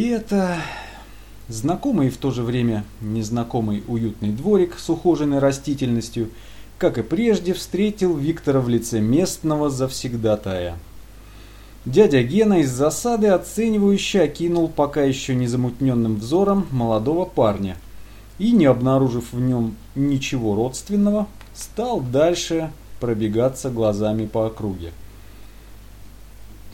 это знакомый и в то же время незнакомый уютный дворик с ухоженной растительностью, как и прежде, встретил Виктора в лице местного завсегдатая. Дядя Гена из засады оценивающе окинул пока еще незамутненным взором молодого парня и, не обнаружив в нем ничего родственного, стал дальше пробегаться глазами по округе.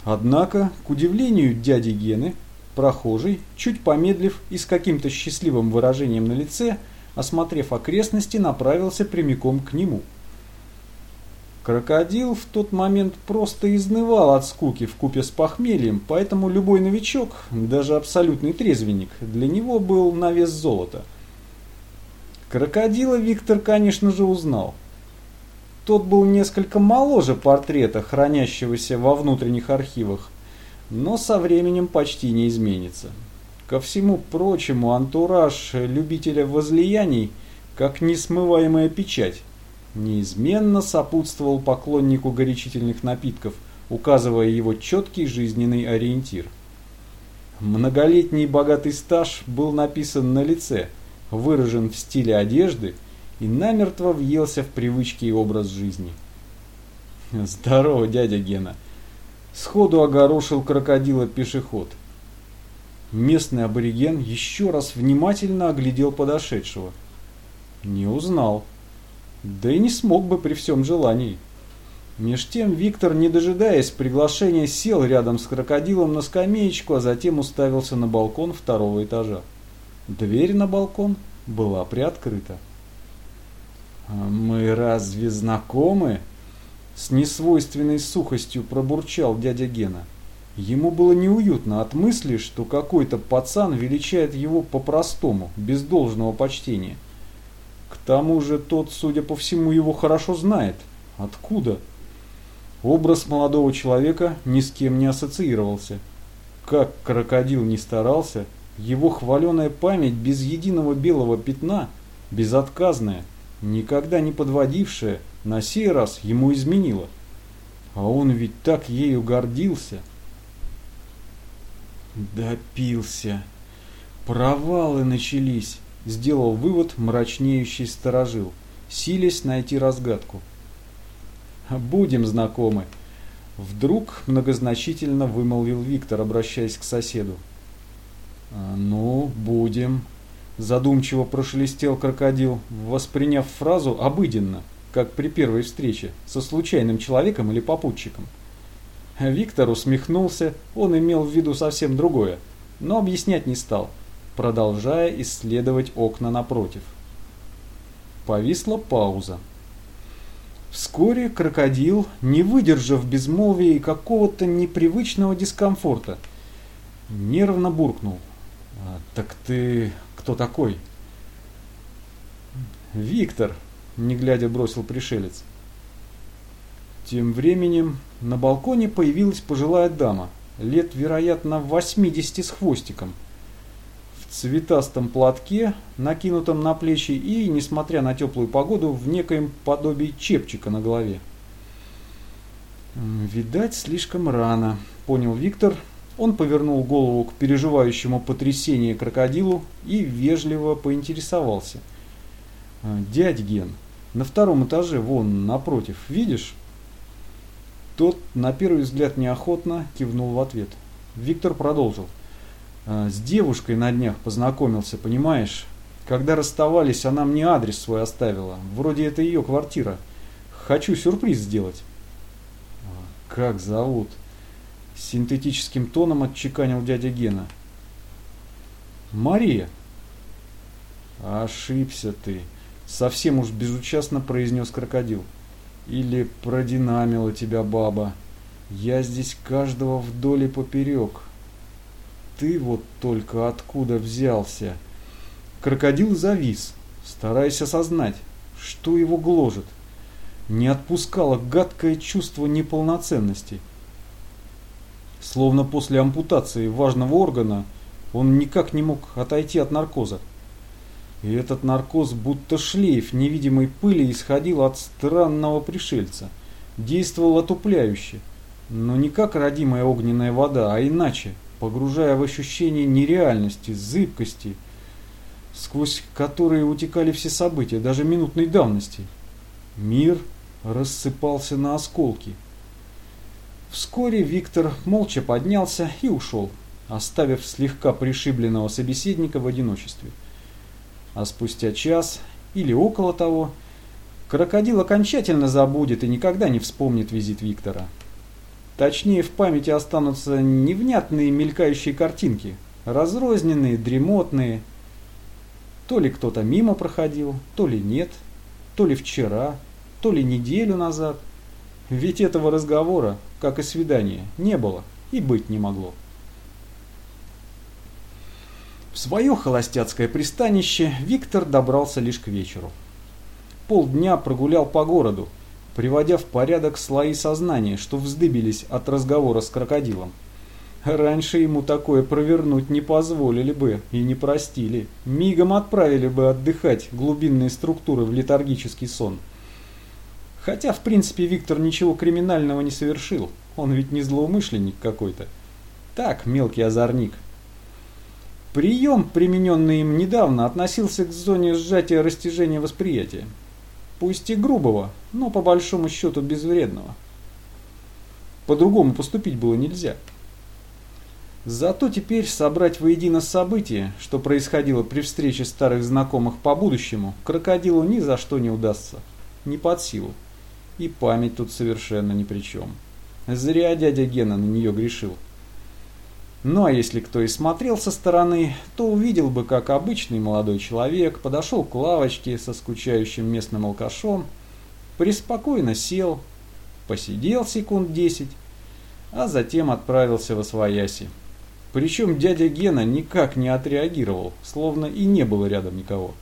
Однако, к удивлению дяди Гены, прохожий, чуть помедлив и с каким-то счастливым выражением на лице, осмотрев окрестности, направился прямиком к нему – Крокодил в тот момент просто изнывал от скуки в купе с похмельем, поэтому любой новичок, даже абсолютный трезвенник, для него был на вес золота. Крокодила Виктор, конечно же, узнал. Тот был несколько моложе портрета, хранящегося во внутренних архивах, но со временем почти не изменится. Ко всему прочему, антураж любителя возлияний, как несмываемая печать неизменно сопутствовал поклоннику горячительных напитков, указывая его четкий жизненный ориентир. Многолетний богатый стаж был написан на лице, выражен в стиле одежды и намертво въелся в привычки и образ жизни. «Здорово, дядя Гена!» Сходу огорошил крокодила пешеход. Местный абориген еще раз внимательно оглядел подошедшего. Не узнал. Да и не смог бы при всем желании. Меж тем Виктор, не дожидаясь приглашения, сел рядом с крокодилом на скамеечку, а затем уставился на балкон второго этажа. Дверь на балкон была приоткрыта. «А «Мы разве знакомы?» С несвойственной сухостью пробурчал дядя Гена. Ему было неуютно от мысли, что какой-то пацан величает его по-простому, без должного почтения. К тому же тот, судя по всему, его хорошо знает. Откуда? Образ молодого человека ни с кем не ассоциировался. Как крокодил не старался, его хваленая память без единого белого пятна, безотказная, никогда не подводившая, на сей раз ему изменила. А он ведь так ею гордился. Допился. Провалы начались сделал вывод мрачнеющий сторожил, силясь найти разгадку. «Будем знакомы», — вдруг многозначительно вымолвил Виктор, обращаясь к соседу. «А, «Ну, будем», — задумчиво прошелестел крокодил, восприняв фразу обыденно, как при первой встрече, со случайным человеком или попутчиком. Виктор усмехнулся, он имел в виду совсем другое, но объяснять не стал — продолжая исследовать окна напротив. Повисла пауза. Вскоре крокодил, не выдержав безмолвия и какого-то непривычного дискомфорта, нервно буркнул. «А, «Так ты кто такой?» «Виктор», — не глядя бросил пришелец. Тем временем на балконе появилась пожилая дама, лет, вероятно, 80 с хвостиком — цветастом платке, накинутом на плечи и, несмотря на теплую погоду, в некоем подобии чепчика на голове. «Видать, слишком рано», — понял Виктор. Он повернул голову к переживающему потрясение крокодилу и вежливо поинтересовался. «А, «Дядь Ген, на втором этаже, вон, напротив, видишь?» Тот, на первый взгляд неохотно, кивнул в ответ. Виктор продолжил. А, с девушкой на днях познакомился, понимаешь? Когда расставались, она мне адрес свой оставила. Вроде это ее квартира. Хочу сюрприз сделать. А, как зовут? Синтетическим тоном отчеканил дядя Гена. Мария. Ошибся ты. Совсем уж безучастно произнес крокодил. Или продинамила тебя баба. Я здесь каждого вдоль и поперек ты вот только откуда взялся? Крокодил завис, стараясь осознать, что его гложет. Не отпускало гадкое чувство неполноценности. Словно после ампутации важного органа он никак не мог отойти от наркоза. И этот наркоз, будто шлейф невидимой пыли, исходил от странного пришельца. Действовал отупляюще, но не как родимая огненная вода, а иначе – погружая в ощущение нереальности, зыбкости, сквозь которые утекали все события, даже минутной давности. Мир рассыпался на осколки. Вскоре Виктор молча поднялся и ушел, оставив слегка пришибленного собеседника в одиночестве. А спустя час или около того, крокодил окончательно забудет и никогда не вспомнит визит Виктора. Точнее, в памяти останутся невнятные мелькающие картинки, разрозненные, дремотные. То ли кто-то мимо проходил, то ли нет, то ли вчера, то ли неделю назад. Ведь этого разговора, как и свидания, не было и быть не могло. Свое холостяцкое пристанище Виктор добрался лишь к вечеру. Полдня прогулял по городу, приводя в порядок слои сознания, что вздыбились от разговора с крокодилом. Раньше ему такое провернуть не позволили бы и не простили. Мигом отправили бы отдыхать глубинные структуры в летаргический сон. Хотя, в принципе, Виктор ничего криминального не совершил. Он ведь не злоумышленник какой-то. Так, мелкий озорник – Прием, примененный им недавно, относился к зоне сжатия растяжения восприятия. Пусть и грубого, но по большому счету безвредного. По-другому поступить было нельзя. Зато теперь собрать воедино события, что происходило при встрече старых знакомых по будущему, крокодилу ни за что не удастся. Не под силу. И память тут совершенно ни при чем. Зря дядя Гена на нее грешил. Ну а если кто и смотрел со стороны, то увидел бы, как обычный молодой человек подошел к лавочке со скучающим местным алкашом, преспокойно сел, посидел секунд десять, а затем отправился во свояси. Причем дядя Гена никак не отреагировал, словно и не было рядом никого.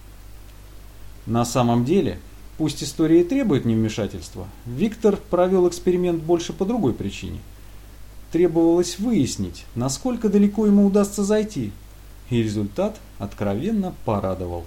На самом деле, пусть история и требует невмешательства, Виктор провел эксперимент больше по другой причине – требовалось выяснить, насколько далеко ему удастся зайти, и результат откровенно порадовал.